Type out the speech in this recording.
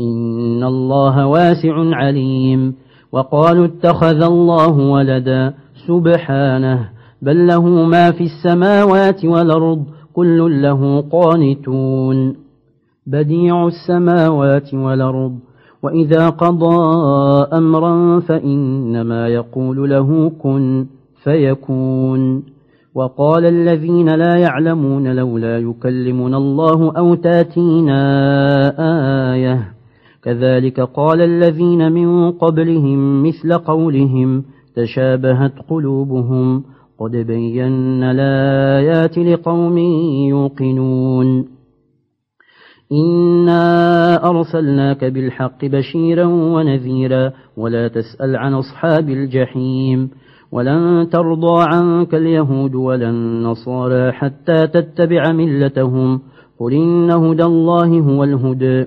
إن الله واسع عليم. وقالوا اتخذ الله ولدا سبحانه بل له ما في السماوات والأرض كل له قانتون. بديع السماوات والأرض وإذا قضى أمرا فإنما يقول له كن فيكون. وقال الذين لا يعلمون لولا يكلمنا الله أو تأتينا آية. كذلك قال الذين من قبلهم مثل قولهم تشابهت قلوبهم قد بينا الآيات لقوم يوقنون. إنا أرسلناك بالحق بشيرا ونذيرا ولا تسأل عن أصحاب الجحيم ولن ترضى عنك اليهود ولا النصارى حتى تتبع ملتهم. قل إن هدى الله هو الهدى.